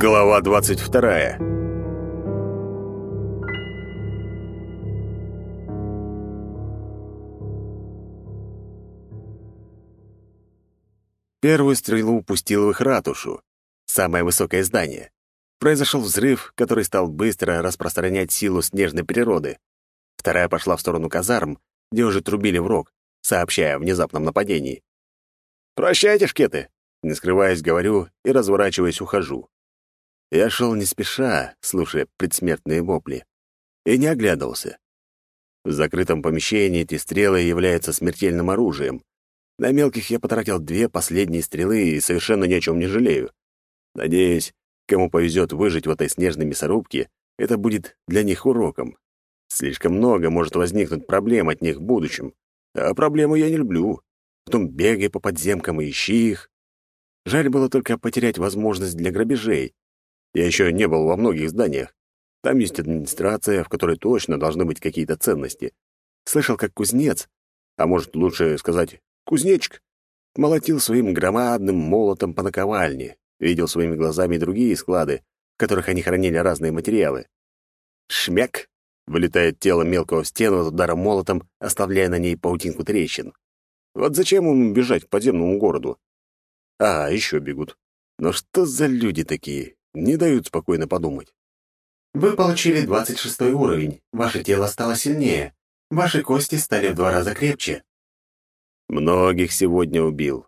Глава двадцать вторая. Первую стрелу пустил в их ратушу, самое высокое здание. Произошел взрыв, который стал быстро распространять силу снежной природы. Вторая пошла в сторону казарм, где уже трубили в рог, сообщая о внезапном нападении. «Прощайте, шкеты!» Не скрываясь, говорю и, разворачиваясь, ухожу. Я шел не спеша, слушая предсмертные вопли, и не оглядывался. В закрытом помещении эти стрелы являются смертельным оружием. На мелких я потратил две последние стрелы и совершенно ни о чем не жалею. Надеюсь, кому повезет выжить в этой снежной мясорубке, это будет для них уроком. Слишком много может возникнуть проблем от них в будущем. А проблемы я не люблю. Потом бегай по подземкам и ищи их. Жаль было только потерять возможность для грабежей. Я еще не был во многих зданиях. Там есть администрация, в которой точно должны быть какие-то ценности. Слышал, как кузнец, а может, лучше сказать, кузнечик, молотил своим громадным молотом по наковальне, видел своими глазами другие склады, в которых они хранили разные материалы. Шмяк! Вылетает тело мелкого в стену с ударом молотом, оставляя на ней паутинку трещин. Вот зачем им бежать к подземному городу? А, еще бегут. Но что за люди такие? Не дают спокойно подумать. Вы получили 26 уровень. Ваше тело стало сильнее. Ваши кости стали в два раза крепче. Многих сегодня убил.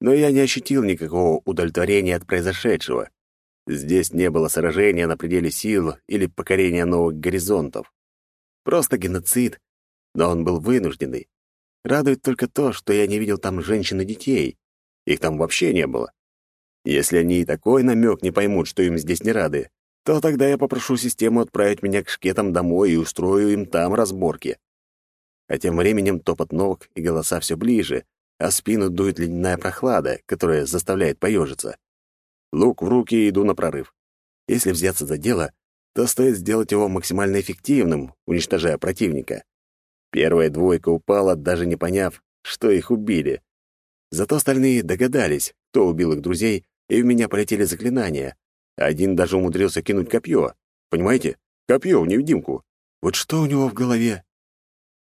Но я не ощутил никакого удовлетворения от произошедшего. Здесь не было сражения на пределе сил или покорения новых горизонтов. Просто геноцид, но он был вынужденный. Радует только то, что я не видел там женщин и детей. Их там вообще не было. Если они и такой намек не поймут, что им здесь не рады, то тогда я попрошу систему отправить меня к шкетам домой и устрою им там разборки. А тем временем топот ног и голоса все ближе, а спину дует ледяная прохлада, которая заставляет поежиться. Лук в руки и иду на прорыв. Если взяться за дело, то стоит сделать его максимально эффективным, уничтожая противника. Первая двойка упала, даже не поняв, что их убили. Зато остальные догадались, кто убил их друзей, и в меня полетели заклинания. Один даже умудрился кинуть копье. Понимаете? Копье в невидимку. Вот что у него в голове?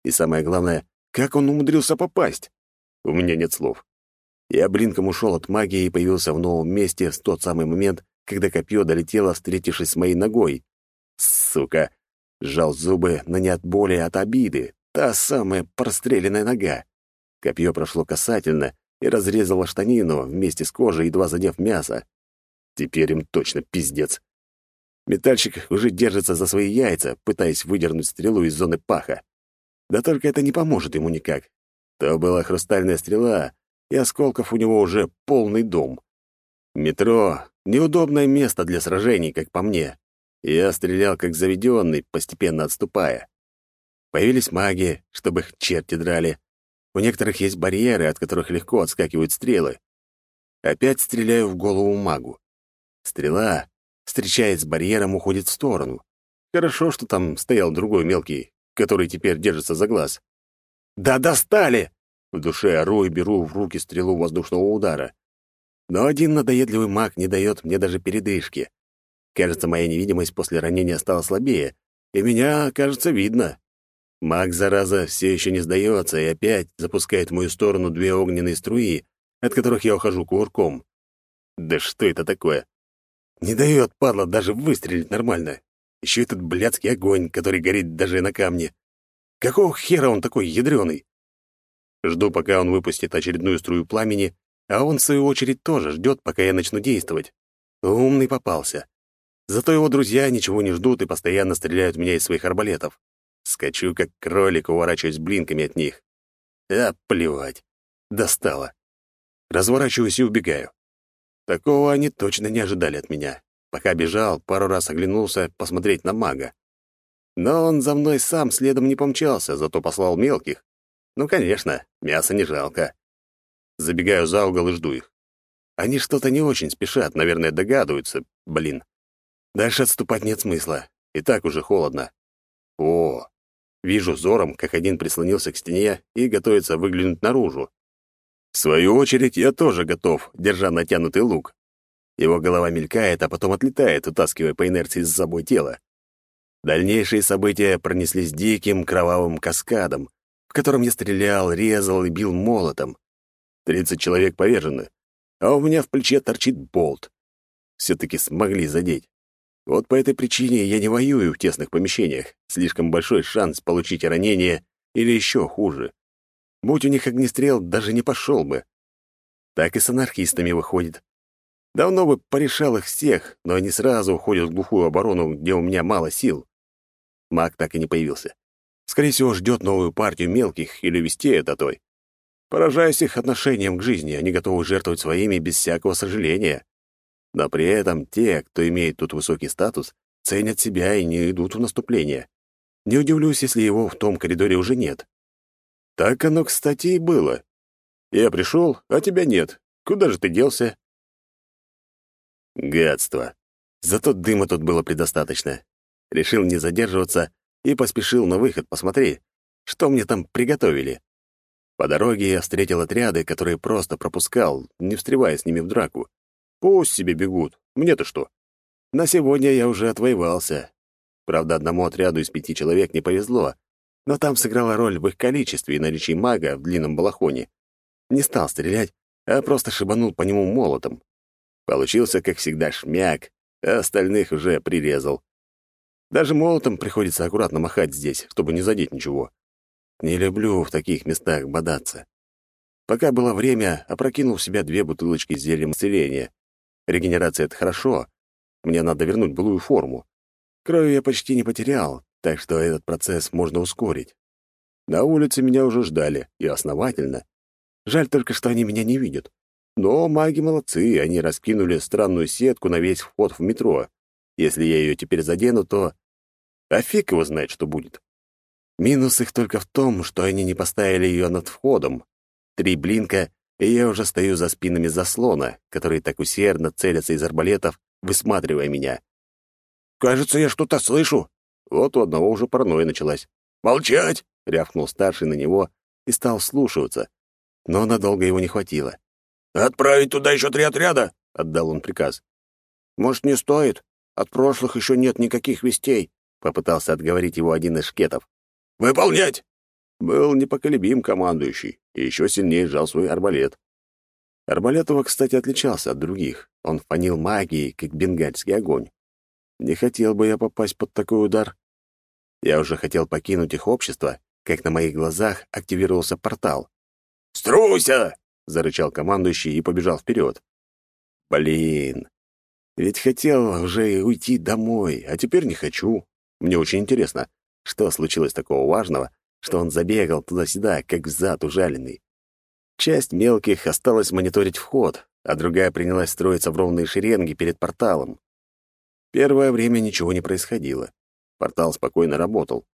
И самое главное, как он умудрился попасть? У меня нет слов. Я блинком ушел от магии и появился в новом месте в тот самый момент, когда копье долетело, встретившись с моей ногой. Сука! Сжал зубы, но не от боли, а от обиды. Та самая простреленная нога. Копье прошло касательно и разрезало штанину вместе с кожей, едва задев мясо. Теперь им точно пиздец. Метальщик уже держится за свои яйца, пытаясь выдернуть стрелу из зоны паха. Да только это не поможет ему никак. То была хрустальная стрела, и осколков у него уже полный дом. Метро — неудобное место для сражений, как по мне. Я стрелял как заведенный, постепенно отступая. Появились маги, чтобы их черти драли. У некоторых есть барьеры, от которых легко отскакивают стрелы. Опять стреляю в голову магу. Стрела, встречаясь с барьером, уходит в сторону. Хорошо, что там стоял другой мелкий, который теперь держится за глаз. «Да достали!» В душе ору и беру в руки стрелу воздушного удара. Но один надоедливый маг не дает мне даже передышки. Кажется, моя невидимость после ранения стала слабее, и меня, кажется, видно. Маг, зараза, все еще не сдается и опять запускает в мою сторону две огненные струи, от которых я ухожу кувырком. Да что это такое? Не дает, падла, даже выстрелить нормально. Еще этот блядский огонь, который горит даже на камне. Какого хера он такой ядреный? Жду, пока он выпустит очередную струю пламени, а он, в свою очередь, тоже ждет, пока я начну действовать. Умный попался. Зато его друзья ничего не ждут и постоянно стреляют в меня из своих арбалетов. Скачу, как кролик, уворачиваясь блинками от них. А, плевать. Достало. Разворачиваюсь и убегаю. Такого они точно не ожидали от меня. Пока бежал, пару раз оглянулся посмотреть на мага. Но он за мной сам следом не помчался, зато послал мелких. Ну, конечно, мяса не жалко. Забегаю за угол и жду их. Они что-то не очень спешат, наверное, догадываются. Блин. Дальше отступать нет смысла. И так уже холодно. О, вижу взором, как один прислонился к стене и готовится выглянуть наружу. В свою очередь, я тоже готов, держа натянутый лук. Его голова мелькает, а потом отлетает, утаскивая по инерции за собой тело. Дальнейшие события пронеслись диким кровавым каскадом, в котором я стрелял, резал и бил молотом. Тридцать человек повержены, а у меня в плече торчит болт. Все-таки смогли задеть. Вот по этой причине я не воюю в тесных помещениях. Слишком большой шанс получить ранение или еще хуже. Будь у них огнестрел, даже не пошел бы. Так и с анархистами выходит. Давно бы порешал их всех, но они сразу уходят в глухую оборону, где у меня мало сил. Маг так и не появился. Скорее всего, ждет новую партию мелких или вести это той. Поражаюсь их отношением к жизни, они готовы жертвовать своими без всякого сожаления. Но при этом те, кто имеет тут высокий статус, ценят себя и не идут в наступление. Не удивлюсь, если его в том коридоре уже нет. Так оно, кстати, и было. Я пришел, а тебя нет. Куда же ты делся? Гадство. Зато дыма тут было предостаточно. Решил не задерживаться и поспешил на выход посмотреть, что мне там приготовили. По дороге я встретил отряды, которые просто пропускал, не встревая с ними в драку. Пусть себе бегут, мне-то что? На сегодня я уже отвоевался. Правда, одному отряду из пяти человек не повезло, но там сыграла роль в их количестве и наличии мага в длинном балахоне. Не стал стрелять, а просто шибанул по нему молотом. Получился, как всегда, шмяк, а остальных уже прирезал. Даже молотом приходится аккуратно махать здесь, чтобы не задеть ничего. Не люблю в таких местах бодаться. Пока было время, опрокинул в себя две бутылочки с зельем исцеления. Регенерация — это хорошо. Мне надо вернуть былую форму. Крови я почти не потерял, так что этот процесс можно ускорить. На улице меня уже ждали, и основательно. Жаль только, что они меня не видят. Но маги молодцы, они раскинули странную сетку на весь вход в метро. Если я ее теперь задену, то... А фиг его знает, что будет. Минус их только в том, что они не поставили ее над входом. Три блинка, и я уже стою за спинами заслона, которые так усердно целятся из арбалетов, высматривая меня. «Кажется, я что-то слышу». Вот у одного уже паранойя началась. «Молчать!» — рявкнул старший на него и стал слушаться. Но надолго его не хватило. «Отправить туда еще три отряда!» — отдал он приказ. «Может, не стоит? От прошлых еще нет никаких вестей», — попытался отговорить его один из шкетов. «Выполнять!» Был непоколебим командующий и еще сильнее сжал свой арбалет. Арбалет его, кстати, отличался от других. Он фанил магией, как бенгальский огонь. Не хотел бы я попасть под такой удар. Я уже хотел покинуть их общество, как на моих глазах активировался портал. «Струйся!» — зарычал командующий и побежал вперед. «Блин, ведь хотел уже уйти домой, а теперь не хочу. Мне очень интересно, что случилось такого важного, что он забегал туда-сюда, как взад ужаленный. Часть мелких осталась мониторить вход, а другая принялась строиться в ровные шеренги перед порталом. Первое время ничего не происходило. Портал спокойно работал.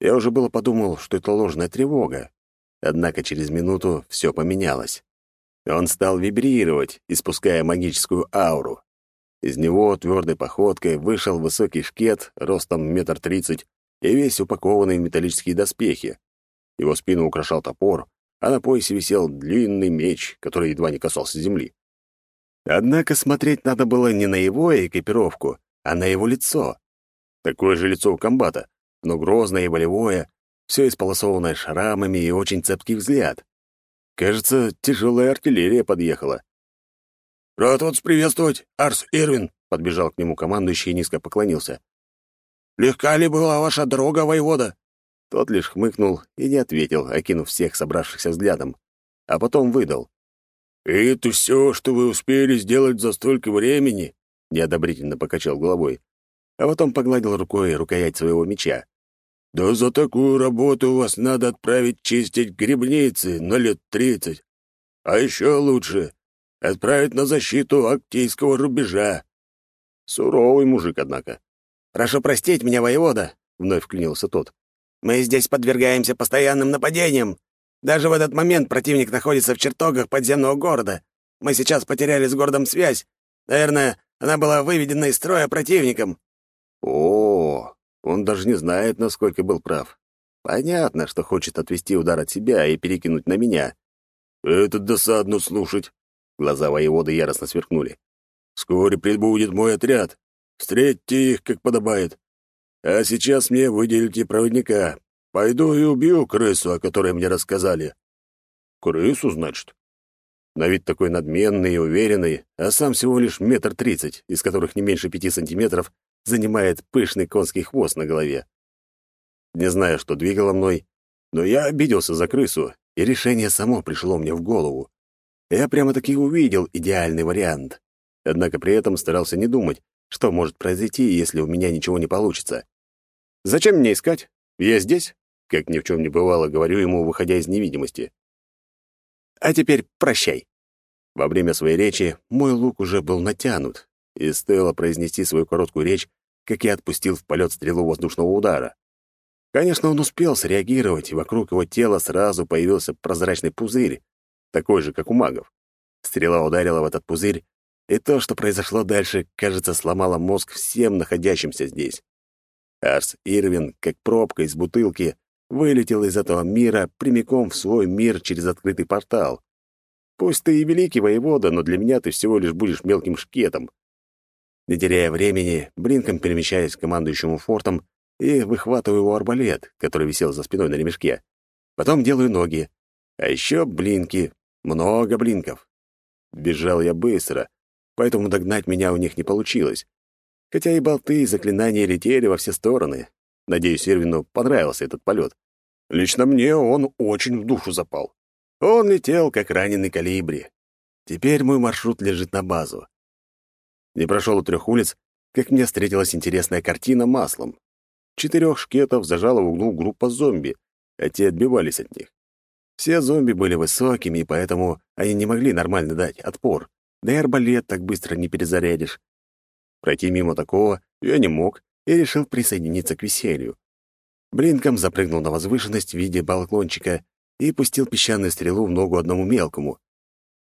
Я уже было подумал, что это ложная тревога. Однако через минуту все поменялось. Он стал вибрировать, испуская магическую ауру. Из него твердой походкой вышел высокий шкет ростом метр тридцать и весь упакованный в металлические доспехи. Его спину украшал топор, а на поясе висел длинный меч, который едва не касался земли. Однако смотреть надо было не на его экипировку, а на его лицо. Такое же лицо у комбата, но грозное и волевое, все исполосованное шрамами и очень цепкий взгляд. Кажется, тяжелая артиллерия подъехала. «Рад вас приветствовать, Арс Ирвин!» — подбежал к нему командующий и низко поклонился. Легка ли была ваша дорога, воевода?» Тот лишь хмыкнул и не ответил, окинув всех собравшихся взглядом. А потом выдал. «Это все, что вы успели сделать за столько времени?» Неодобрительно покачал головой. А потом погладил рукой рукоять своего меча. «Да за такую работу вас надо отправить чистить грибницы на лет тридцать. А еще лучше — отправить на защиту Актийского рубежа». Суровый мужик, однако. «Прошу простить меня, воевода», — вновь вклинился тот. «Мы здесь подвергаемся постоянным нападениям. Даже в этот момент противник находится в чертогах подземного города. Мы сейчас потеряли с городом связь. Наверное, она была выведена из строя противником». О, он даже не знает, насколько был прав. Понятно, что хочет отвести удар от себя и перекинуть на меня. Это досадно слушать. Глаза воеводы яростно сверкнули. Скоро прибудет мой отряд. Встретьте их, как подобает. А сейчас мне выделите проводника. Пойду и убью крысу, о которой мне рассказали». «Крысу, значит?» На вид такой надменный и уверенный, а сам всего лишь метр тридцать, из которых не меньше пяти сантиметров занимает пышный конский хвост на голове. Не знаю, что двигало мной, но я обиделся за крысу, и решение само пришло мне в голову. Я прямо-таки увидел идеальный вариант. Однако при этом старался не думать, что может произойти, если у меня ничего не получится. «Зачем меня искать? Я здесь?» Как ни в чем не бывало, говорю ему, выходя из невидимости. «А теперь прощай». Во время своей речи мой лук уже был натянут, и стоило произнести свою короткую речь, как я отпустил в полет стрелу воздушного удара. Конечно, он успел среагировать, и вокруг его тела сразу появился прозрачный пузырь, такой же, как у магов. Стрела ударила в этот пузырь, и то, что произошло дальше, кажется, сломало мозг всем находящимся здесь. Арс Ирвин, как пробка из бутылки, вылетел из этого мира прямиком в свой мир через открытый портал. Пусть ты и великий воевода, но для меня ты всего лишь будешь мелким шкетом. Не теряя времени, блинком перемещаясь к командующему фортом и выхватываю его арбалет, который висел за спиной на ремешке. Потом делаю ноги. А еще блинки. Много блинков. Бежал я быстро, поэтому догнать меня у них не получилось. Хотя и болты, и заклинания летели во все стороны. Надеюсь, Ирвину понравился этот полет. Лично мне он очень в душу запал. Он летел, как раненый калибри. Теперь мой маршрут лежит на базу. Не прошел у трех улиц, как мне встретилась интересная картина маслом. Четырех шкетов зажала в углу группа зомби, а те отбивались от них. Все зомби были высокими, и поэтому они не могли нормально дать отпор. Да и арбалет так быстро не перезарядишь. Пройти мимо такого я не мог и решил присоединиться к веселью. Блинком запрыгнул на возвышенность в виде балкончика и пустил песчаную стрелу в ногу одному мелкому.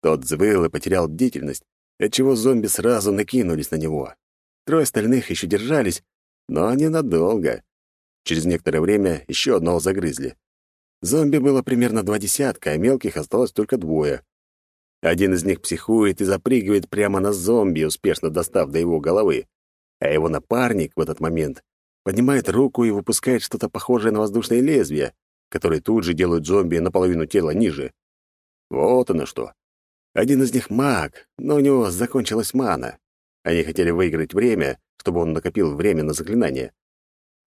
Тот взвыл и потерял бдительность, отчего зомби сразу накинулись на него. Трое остальных еще держались, но ненадолго. Через некоторое время еще одного загрызли. Зомби было примерно два десятка, а мелких осталось только двое. Один из них психует и запрыгивает прямо на зомби, успешно достав до его головы. А его напарник в этот момент поднимает руку и выпускает что-то похожее на воздушное лезвие, которое тут же делают зомби наполовину тела ниже. Вот оно что. Один из них маг, но у него закончилась мана. Они хотели выиграть время, чтобы он накопил время на заклинание.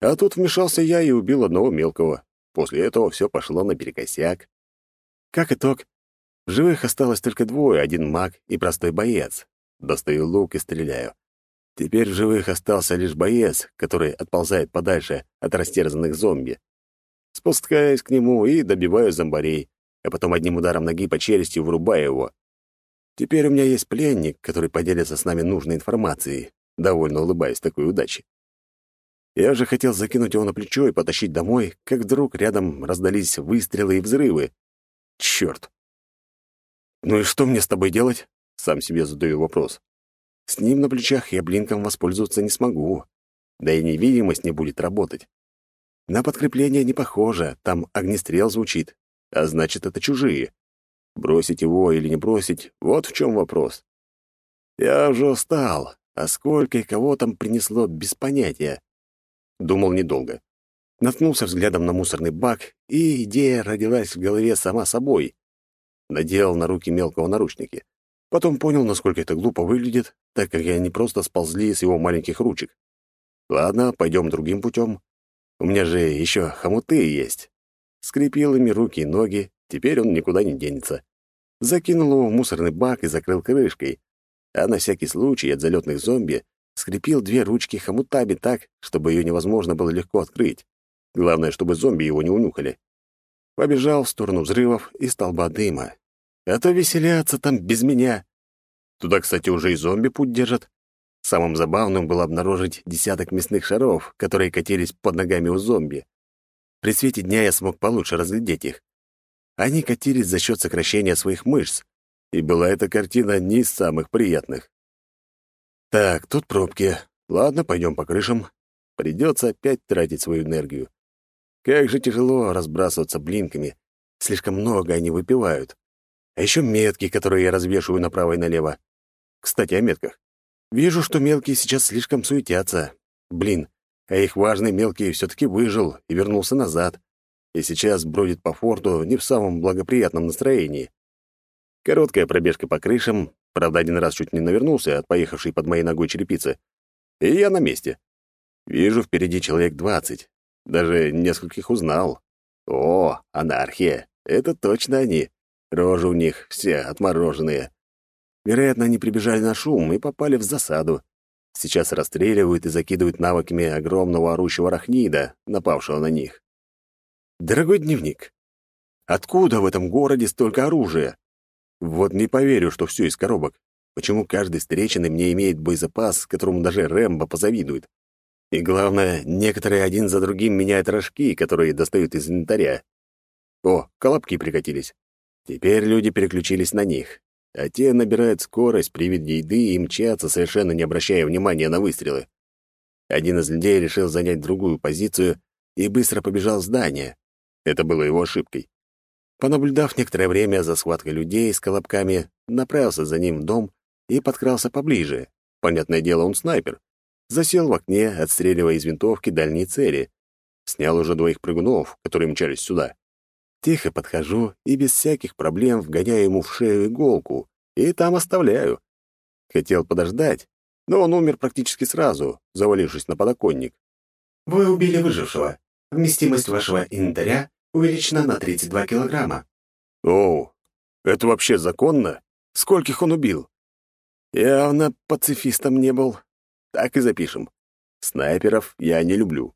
А тут вмешался я и убил одного мелкого. После этого все пошло наперекосяк. Как итог, живых осталось только двое, один маг и простой боец. Достаю лук и стреляю. Теперь в живых остался лишь боец, который отползает подальше от растерзанных зомби. Спускаюсь к нему и добиваю зомбарей, а потом одним ударом ноги по челюсти вырубаю его. Теперь у меня есть пленник, который поделится с нами нужной информацией, довольно улыбаясь такой удаче. Я же хотел закинуть его на плечо и потащить домой, как вдруг рядом раздались выстрелы и взрывы. Черт! «Ну и что мне с тобой делать?» Сам себе задаю вопрос. С ним на плечах я блинком воспользоваться не смогу. Да и невидимость не будет работать. На подкрепление не похоже, там огнестрел звучит, а значит, это чужие. Бросить его или не бросить — вот в чем вопрос. Я уже устал, а сколько и кого там принесло без понятия. Думал недолго. Наткнулся взглядом на мусорный бак, и идея родилась в голове сама собой. Надел на руки мелкого наручники. Потом понял, насколько это глупо выглядит, так как они просто сползли с его маленьких ручек. Ладно, пойдем другим путем. У меня же еще хомуты есть. Скрепил ими руки и ноги, теперь он никуда не денется. Закинул его в мусорный бак и закрыл крышкой. А на всякий случай от залетных зомби скрепил две ручки хомутами так, чтобы ее невозможно было легко открыть. Главное, чтобы зомби его не унюхали. Побежал в сторону взрывов и столба дыма. А то веселятся там без меня. Туда, кстати, уже и зомби путь держат. Самым забавным было обнаружить десяток мясных шаров, которые катились под ногами у зомби. При свете дня я смог получше разглядеть их. Они катились за счет сокращения своих мышц, и была эта картина не из самых приятных. Так, тут пробки. Ладно, пойдем по крышам. Придется опять тратить свою энергию. Как же тяжело разбрасываться блинками. Слишком много они выпивают. А еще метки, которые я развешиваю направо и налево. Кстати, о метках. Вижу, что мелкие сейчас слишком суетятся. Блин, а их важный мелкий все-таки выжил и вернулся назад. И сейчас бродит по форту не в самом благоприятном настроении. Короткая пробежка по крышам, правда, один раз чуть не навернулся от поехавшей под моей ногой черепицы. И я на месте. Вижу впереди человек двадцать. Даже нескольких узнал. О, анархия! Это точно они. Рожи у них все отмороженные. Вероятно, они прибежали на шум и попали в засаду. Сейчас расстреливают и закидывают навыками огромного орущего рахнида, напавшего на них. Дорогой дневник, откуда в этом городе столько оружия? Вот не поверю, что все из коробок. Почему каждый встреченный мне имеет боезапас, которому даже Рэмбо позавидует? И главное, некоторые один за другим меняют рожки, которые достают из инвентаря. О, колобки прикатились. Теперь люди переключились на них а те набирают скорость при виде еды и мчатся, совершенно не обращая внимания на выстрелы. Один из людей решил занять другую позицию и быстро побежал в здание. Это было его ошибкой. Понаблюдав некоторое время за схваткой людей с колобками, направился за ним в дом и подкрался поближе. Понятное дело, он снайпер. Засел в окне, отстреливая из винтовки дальние цели. Снял уже двоих прыгунов, которые мчались сюда. Тихо подхожу и без всяких проблем вгоняю ему в шею иголку, и там оставляю. Хотел подождать, но он умер практически сразу, завалившись на подоконник. Вы убили выжившего. Вместимость вашего инвентаря увеличена на 32 килограмма. Оу, это вообще законно? Скольких он убил? Явно пацифистом не был. Так и запишем. Снайперов я не люблю.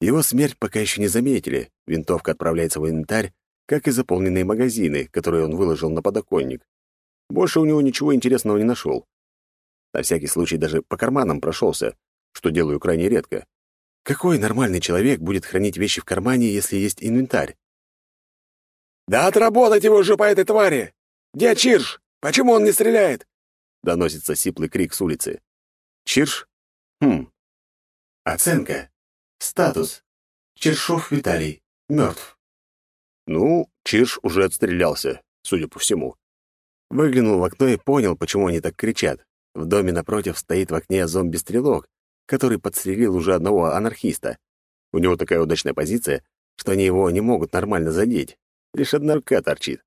Его смерть пока еще не заметили. Винтовка отправляется в инвентарь, как и заполненные магазины, которые он выложил на подоконник. Больше у него ничего интересного не нашел. На всякий случай даже по карманам прошелся, что делаю крайне редко. Какой нормальный человек будет хранить вещи в кармане, если есть инвентарь? «Да отработать его же по этой твари! Где Чирш? Почему он не стреляет?» Доносится сиплый крик с улицы. «Чирш? Хм. Оценка. Статус. Чершов Виталий. Мертв. Ну, Чирш уже отстрелялся, судя по всему. Выглянул в окно и понял, почему они так кричат. В доме напротив стоит в окне зомби-стрелок, который подстрелил уже одного анархиста. У него такая удачная позиция, что они его не могут нормально задеть. Лишь одна рука торчит.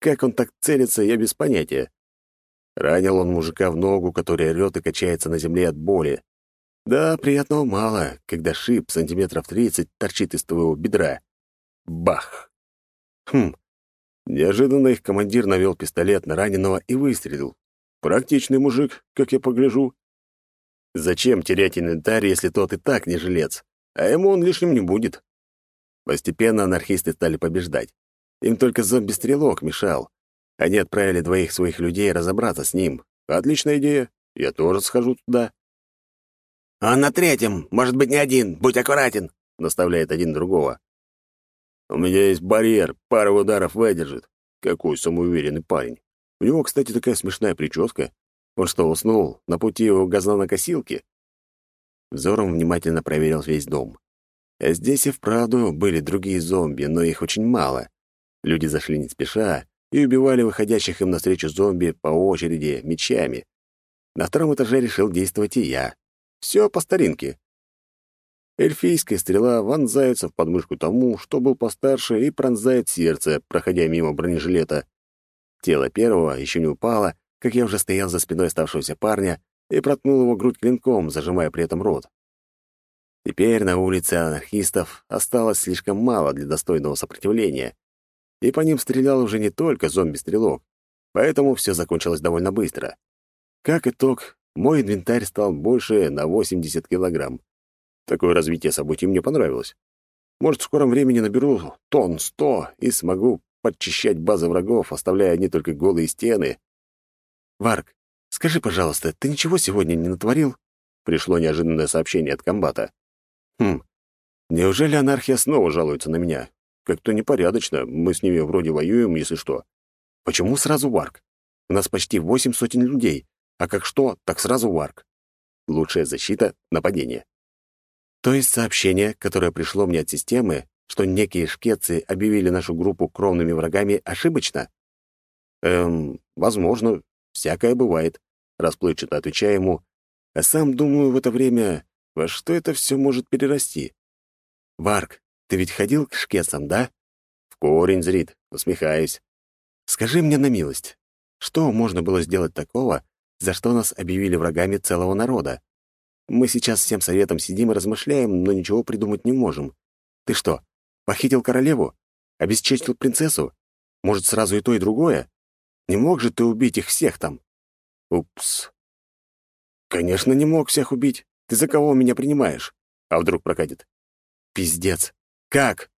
Как он так целится, я без понятия. Ранил он мужика в ногу, который орёт и качается на земле от боли. Да, приятного мало, когда шип сантиметров тридцать торчит из твоего бедра. Бах! Хм. Неожиданно их командир навел пистолет на раненого и выстрелил. Практичный мужик, как я погляжу. Зачем терять инвентарь, если тот и так не жилец? А ему он лишним не будет. Постепенно анархисты стали побеждать. Им только зомби-стрелок мешал. Они отправили двоих своих людей разобраться с ним. Отличная идея. Я тоже схожу туда. «Он на третьем, может быть, не один, будь аккуратен», — наставляет один другого. «У меня есть барьер, пару ударов выдержит». Какой самоуверенный парень. У него, кстати, такая смешная прическа. Он что, уснул на пути его газонокосилки? Взором внимательно проверил весь дом. А здесь и вправду были другие зомби, но их очень мало. Люди зашли не спеша и убивали выходящих им навстречу зомби по очереди мечами. На втором этаже решил действовать и я. Все по старинке. Эльфийская стрела вонзается в подмышку тому, что был постарше, и пронзает сердце, проходя мимо бронежилета. Тело первого еще не упало, как я уже стоял за спиной оставшегося парня и проткнул его грудь клинком, зажимая при этом рот. Теперь на улице анархистов осталось слишком мало для достойного сопротивления, и по ним стрелял уже не только зомби-стрелок, поэтому все закончилось довольно быстро. Как итог, мой инвентарь стал больше на 80 килограмм. Такое развитие событий мне понравилось. Может, в скором времени наберу тонн сто и смогу подчищать базы врагов, оставляя не только голые стены. «Варк, скажи, пожалуйста, ты ничего сегодня не натворил?» Пришло неожиданное сообщение от комбата. «Хм, неужели анархия снова жалуется на меня? Как-то непорядочно, мы с ними вроде воюем, если что. Почему сразу Варк? У нас почти восемь сотен людей, а как что, так сразу варк. Лучшая защита — нападение. То есть сообщение, которое пришло мне от системы, что некие шкетцы объявили нашу группу кровными врагами, ошибочно? Эм, возможно, всякое бывает. расплывчато отвечая ему, а сам думаю в это время, во что это все может перерасти. «Варк, ты ведь ходил к шкецам, да?» «В корень зрит», усмехаюсь. «Скажи мне на милость, что можно было сделать такого, за что нас объявили врагами целого народа? Мы сейчас всем советом сидим и размышляем, но ничего придумать не можем. Ты что, похитил королеву? Обесчестил принцессу? Может, сразу и то, и другое? Не мог же ты убить их всех там? Упс. Конечно, не мог всех убить. Ты за кого меня принимаешь? А вдруг прокатит? Пиздец. Как?